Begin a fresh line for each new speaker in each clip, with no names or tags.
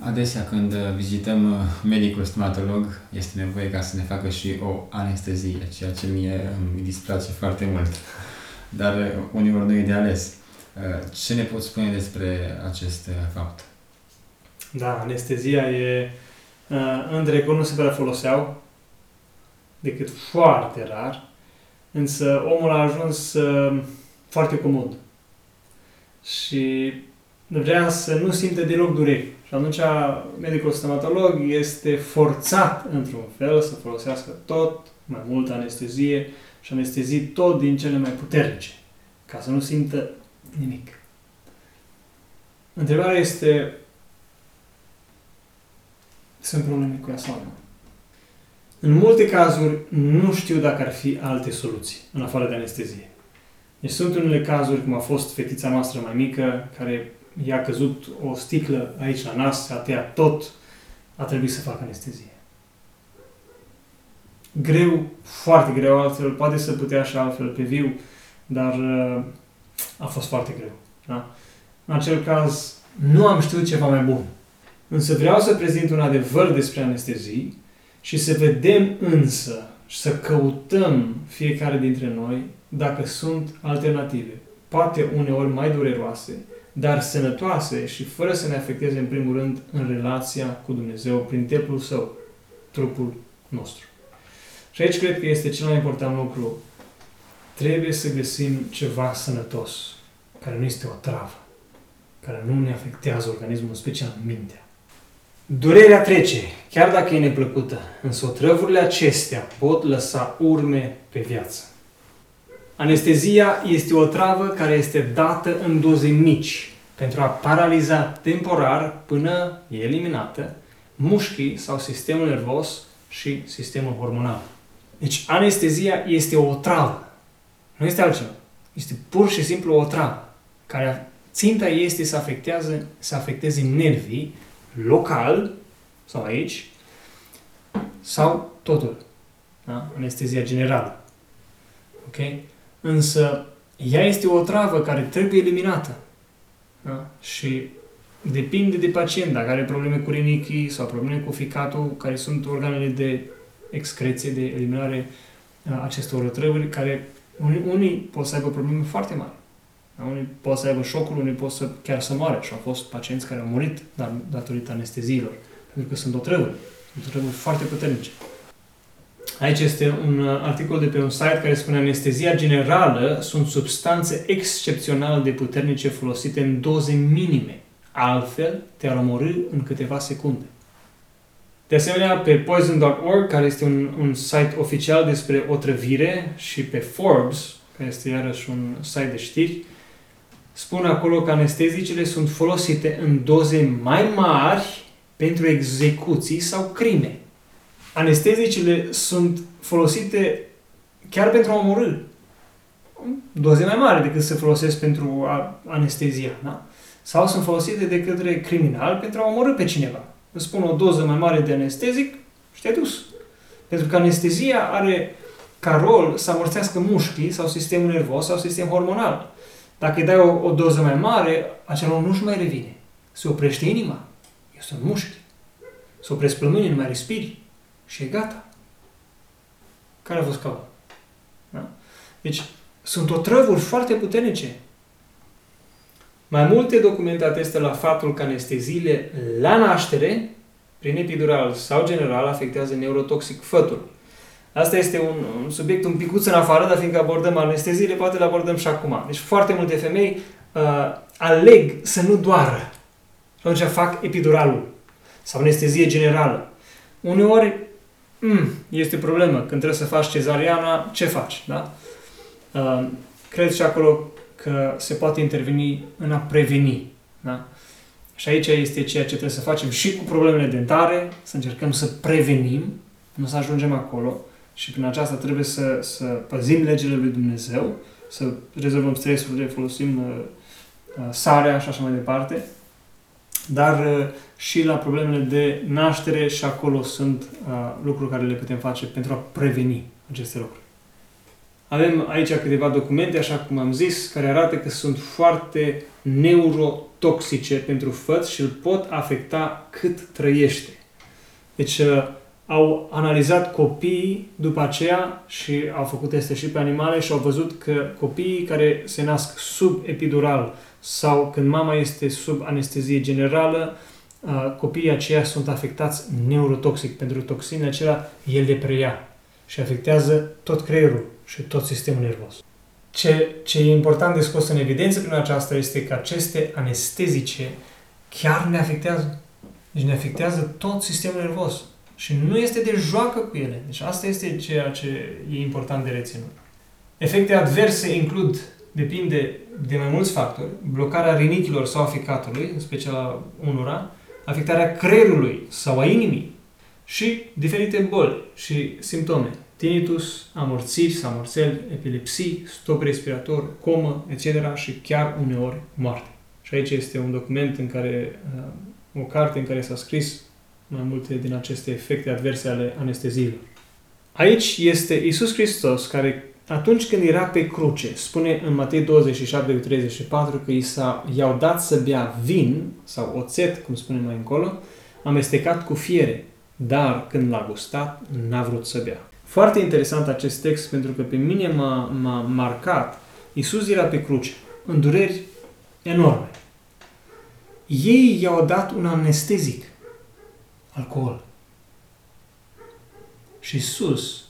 Adesea când vizităm uh, medicul stomatolog, este nevoie ca să ne facă și o anestezie, ceea ce mie îmi displace foarte mult. Dar uh, uneori nu e de ales. Uh, ce ne poți spune despre acest fapt?
Da, anestezia e... În trecut nu se prea foloseau, decât foarte rar, însă omul a ajuns foarte comod. Și vrea să nu simte deloc dureri. Și atunci medicul stomatolog este forțat, într-un fel, să folosească tot mai multă anestezie și anestezii tot din cele mai puternice, ca să nu simtă nimic. Întrebarea este, sunt probleme cu ea sau nu? În multe cazuri, nu știu dacă ar fi alte soluții, în afară de anestezie. Deci sunt unele cazuri, cum a fost fetița noastră mai mică, care i-a căzut o sticlă aici la nas, a tăiat tot, a trebuit să facă anestezie. Greu, foarte greu, altfel, poate să putea și altfel pe viu, dar uh, a fost foarte greu. Da? În acel caz, nu am știut ceva mai bun. Însă vreau să prezint un adevăr despre anestezii și să vedem însă și să căutăm fiecare dintre noi dacă sunt alternative. Poate uneori mai dureroase, dar sănătoase și fără să ne afecteze în primul rând în relația cu Dumnezeu prin templul Său, trupul nostru. Și aici cred că este cel mai important lucru. Trebuie să găsim ceva sănătos, care nu este o travă, care nu ne afectează organismul, în special mintea. Durerea trece, chiar dacă e neplăcută, însă otrăvurile acestea pot lăsa urme pe viață. Anestezia este o travă care este dată în doze mici pentru a paraliza temporar până e eliminată mușchii sau sistemul nervos și sistemul hormonal. Deci anestezia este o travă. Nu este altceva. Este pur și simplu o travă care ținta este să, afectează, să afecteze nervii local sau aici sau totul. Da? Anestezia generală. Ok? Însă, ea este o travă care trebuie eliminată. Da? Și depinde de pacient, dacă are probleme cu rinichii sau probleme cu ficatul, care sunt organele de excreție, de eliminare a acestor otrăvuri, care unii, unii pot să aibă probleme foarte mari. Da? Unii pot să aibă șocul, unii pot să chiar să moare. Și au fost pacienți care au murit datorită anesteziilor, pentru că sunt otrăvuri. Sunt otrăvuri foarte puternice. Aici este un uh, articol de pe un site care spune anestezia generală sunt substanțe excepțional de puternice folosite în doze minime. Altfel, te-ar omorâ în câteva secunde. De asemenea, pe poison.org, care este un, un site oficial despre otrăvire, și pe Forbes, care este iarăși un site de știri, spun acolo că anestezicele sunt folosite în doze mai mari pentru execuții sau crime anestezicile sunt folosite chiar pentru a omorâ. Doze mai mari decât se folosesc pentru a, anestezia. Da? Sau sunt folosite de către criminal pentru a omorâ pe cineva. Îți spun o doză mai mare de anestezic și te-ai dus. Pentru că anestezia are ca rol să amorțească mușchii sau sistemul nervos sau sistem hormonal. Dacă îi dai o, o doză mai mare, acel om nu-și mai revine. Se oprește inima. Este un mușchi. Se opresc plămânii, nu mai respiri și e gata. Care a fost cauza? Da? Deci, sunt otrăvuri foarte puternice. Mai multe documente atestă la faptul că anesteziile la naștere, prin epidural sau general, afectează neurotoxic fătul. Asta este un, un subiect un picuț în afară, dar fiindcă abordăm anesteziile, poate le abordăm și acum. Deci foarte multe femei uh, aleg să nu doară. Și atunci fac epiduralul sau anestezie generală. Uneori mm, este problemă. Când trebuie să faci cezariana, ce faci? Da? Uh, cred și acolo că se poate interveni în a preveni. Da? Și aici este ceea ce trebuie să facem și cu problemele dentare, să încercăm să prevenim, nu să ajungem acolo și prin aceasta trebuie să, să păzim legile lui Dumnezeu, să rezolvăm stresurile, folosim uh, uh, sarea și așa mai departe, dar uh, și la problemele de naștere și acolo sunt uh, lucruri care le putem face pentru a preveni aceste lucruri. Avem aici câteva documente, așa cum am zis, care arată că sunt foarte neurotoxice pentru făt și îl pot afecta cât trăiește. Deci uh, au analizat copiii după aceea și au făcut teste și pe animale și au văzut că copiii care se nasc sub epidural sau când mama este sub anestezie generală, uh, copiii aceia sunt afectați neurotoxic pentru toxinele acelea, el le preia și afectează tot creierul și tot sistemul nervos. Ce, ce e important de scos în evidență prin aceasta este că aceste anestezice chiar ne afectează. Deci ne afectează tot sistemul nervos. Și nu este de joacă cu ele. Deci asta este ceea ce e important de reținut. Efecte adverse includ, depinde de mai mulți factori, blocarea rinichilor sau a ficatului, în special a unora, afectarea creierului sau a inimii și diferite boli și simptome. Tinnitus, amorțiri sau amorțeli, epilepsii, stop respirator, comă, etc. și chiar uneori moarte. Și aici este un document în care, uh, o carte în care s-a scris mai multe din aceste efecte adverse ale anesteziilor. Aici este Isus Hristos care atunci când era pe cruce, spune în Matei 27 34 că i, s-a, i-au dat să bea vin sau oțet, cum spune mai încolo, amestecat cu fiere, dar când l-a gustat, n-a vrut să bea. Foarte interesant acest text pentru că pe mine m-a, m-a marcat. Isus era pe cruce, în dureri enorme. Ei i-au dat un anestezic alcool. Și Isus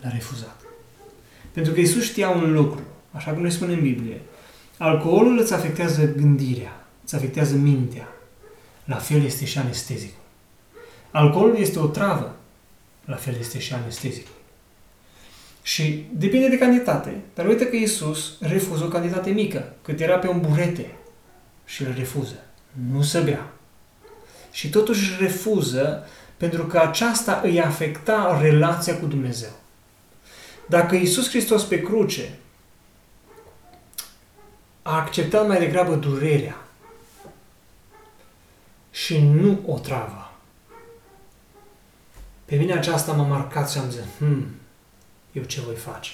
l-a refuzat. Pentru că Isus știa un lucru, așa cum ne spune în Biblie. Alcoolul îți afectează gândirea, îți afectează mintea. La fel este și anestezicul. Alcoolul este o travă, la fel este și anestezicul. Și depinde de cantitate. Dar uite că Isus refuză o cantitate mică, cât era pe un burete și îl refuză. Nu să bea și totuși refuză pentru că aceasta îi afecta relația cu Dumnezeu. Dacă Iisus Hristos pe cruce a acceptat mai degrabă durerea și nu o travă, pe mine aceasta m-a marcat și am zis, hmm, eu ce voi face?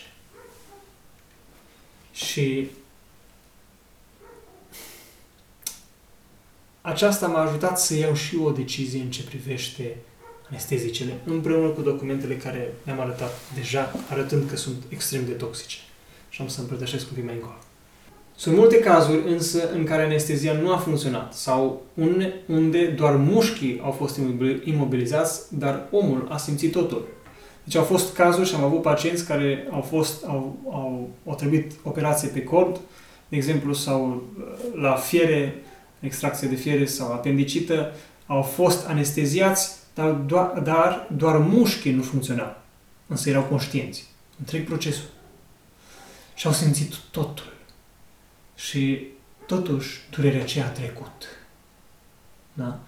Și Aceasta m-a ajutat să iau și o decizie în ce privește anestezicele, împreună cu documentele care mi-am arătat deja, arătând că sunt extrem de toxice. Și am să împărtășesc un pic mai încolo. Sunt multe cazuri însă în care anestezia nu a funcționat sau unde doar mușchii au fost imobilizați, dar omul a simțit totul. Deci au fost cazuri și am avut pacienți care au, fost, au, au, au trebuit operație pe cord, de exemplu, sau la fiere extracție de fiere sau apendicită, au fost anesteziați, dar doar, dar doar mușchii nu funcționau. Însă erau conștienți. Întreg procesul. Și au simțit totul. Și totuși durerea aceea a trecut. Da?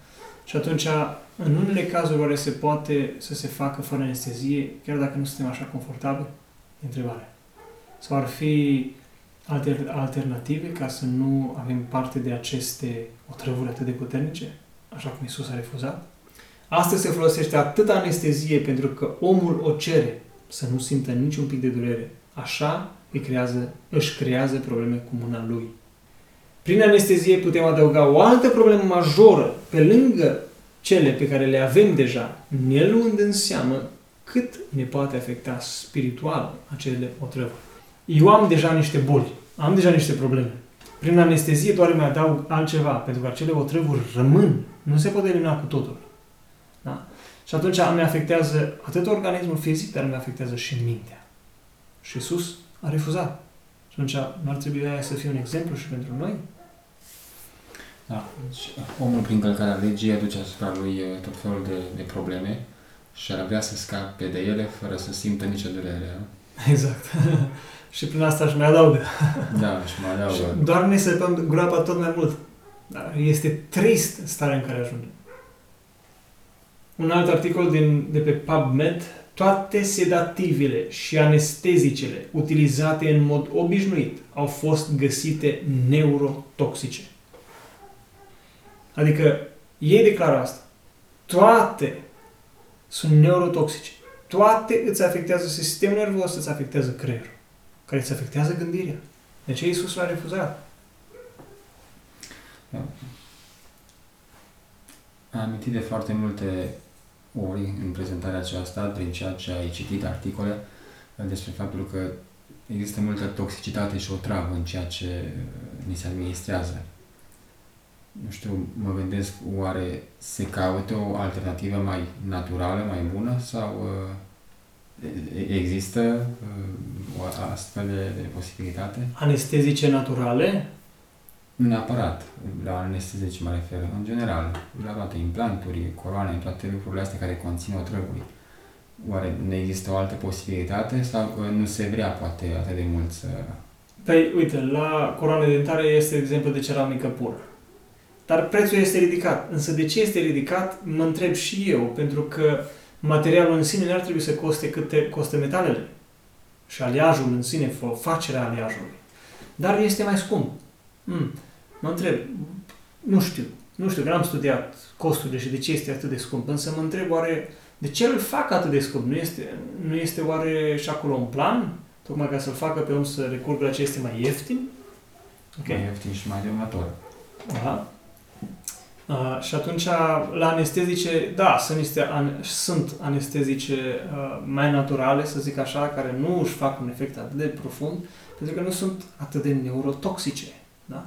Și atunci, în unele cazuri, oare se poate să se facă fără anestezie, chiar dacă nu suntem așa confortabili? Întrebare. Sau ar fi alter, alternative ca să nu avem parte de aceste otrăvuri atât de puternice, așa cum Isus a refuzat? Astăzi se folosește atât anestezie pentru că omul o cere să nu simtă niciun pic de durere. Așa îi creează, își creează probleme cu mâna lui. Prin anestezie putem adăuga o altă problemă majoră pe lângă cele pe care le avem deja, ne luând în seamă cât ne poate afecta spiritual acele otrăvuri. Eu am deja niște boli am deja niște probleme. Prin anestezie doar îmi adaug altceva, pentru că acele otrăvuri rămân. Nu se pot elimina cu totul. Da? Și atunci îmi afectează atât organismul fizic, dar îmi afectează și mintea. Și Iisus a refuzat. Și atunci nu ar trebui aia să fie un exemplu și pentru noi?
Da. Deci, omul prin călcarea legii aduce asupra lui uh, tot felul de, de probleme și ar avea să scape de ele fără să simtă nicio durere.
Exact. Și prin asta își mai adaugă.
Da, și mai adaugă. Și
doar ne săpăm groapa tot mai mult. Dar este trist starea în care ajungem. Un alt articol din, de pe PubMed, toate sedativele și anestezicele utilizate în mod obișnuit au fost găsite neurotoxice. Adică ei declară asta. Toate sunt neurotoxice. Toate îți afectează sistemul nervos, îți afectează creierul care îți afectează gândirea. De ce Iisus l-a refuzat?
Am amintit de foarte multe ori în prezentarea aceasta, prin ceea ce ai citit articole, despre faptul că există multă toxicitate și o travă în ceea ce ni se administrează. Nu știu, mă gândesc, oare se caută o alternativă mai naturală, mai bună sau uh, există uh, o astfel de posibilitate?
Anestezice naturale?
Nu neapărat la anestezici mă refer, în general, la toate implanturi, coroane, toate lucrurile astea care conțin otrăvuri. Oare nu există o altă posibilitate sau nu se vrea poate atât de mult să...
Păi, uite, la coroane dentare este exemplu de ceramică pură. Dar prețul este ridicat. Însă de ce este ridicat, mă întreb și eu, pentru că materialul în sine nu ar trebui să coste cât te costă metalele. Și aliajul în sine, facerea aliajului. Dar este mai scump. Hmm. Mă întreb, nu știu, nu știu, că n-am studiat costurile și de ce este atât de scump, însă mă întreb oare de ce îl fac atât de scump? Nu este, nu este oare și acolo un plan? Tocmai ca să-l facă pe om să recurgă la ce este mai ieftin?
Okay. Mai ieftin și mai dăunător.
Da. Uh, și atunci, la anestezice, da, sunt, niște an- sunt anestezice uh, mai naturale, să zic așa, care nu își fac un efect atât de profund, pentru că nu sunt atât de neurotoxice. Da?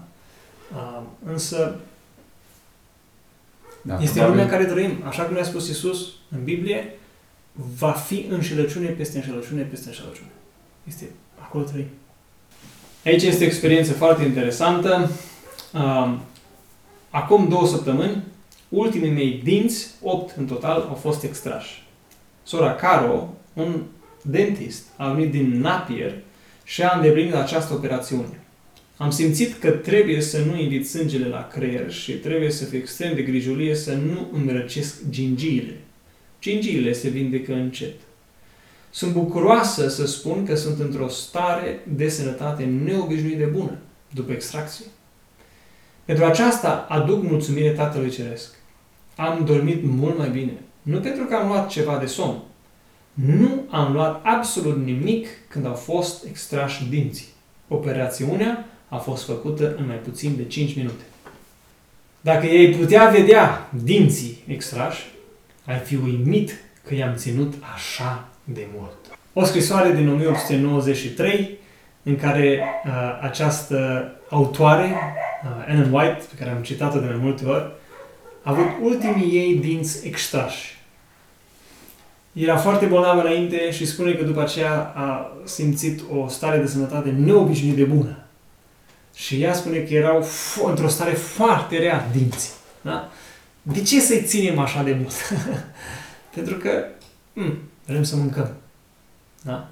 Uh, însă, da, este probabil... lumea în care trăim. Așa cum ne-a spus Isus în Biblie, va fi înșelăciune peste înșelăciune peste înșelăciune. Este acolo trăim. Aici este o experiență foarte interesantă. Uh, acum două săptămâni, ultimii mei dinți, opt în total, au fost extrași. Sora Caro, un dentist, a venit din Napier și a îndeplinit această operațiune. Am simțit că trebuie să nu invit sângele la creier și trebuie să fiu extrem de grijulie să nu îmi răcesc gingiile. Gingiile se vindecă încet. Sunt bucuroasă să spun că sunt într-o stare de sănătate neobișnuit de bună, după extracție. Pentru aceasta aduc mulțumire Tatălui Ceresc. Am dormit mult mai bine. Nu pentru că am luat ceva de somn. Nu am luat absolut nimic când au fost extrași dinții. Operațiunea a fost făcută în mai puțin de 5 minute. Dacă ei putea vedea dinții extrași, ai fi uimit că i-am ținut așa de mult. O scrisoare din 1893 în care uh, această autoare, uh, Ellen White, pe care am citat-o de mai multe ori, a avut ultimii ei dinți extrași. Era foarte bolnavă înainte și spune că după aceea a simțit o stare de sănătate neobișnuit de bună. Și ea spune că erau într-o stare foarte rea dinții. Da? De ce să-i ținem așa de mult? Pentru că mm, vrem să mâncăm. Da?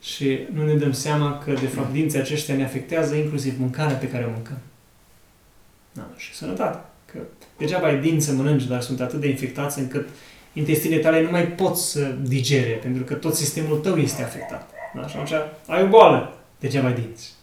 Și nu ne dăm seama că, de fapt, dinții aceștia ne afectează inclusiv mâncarea pe care o mâncăm. Da? Și sănătate. Că degeaba ai dinți să mănânci, dar sunt atât de infectați încât intestinele tale nu mai pot să digere, pentru că tot sistemul tău este afectat. Da? Și atunci ai o boală, degeaba ai dinți.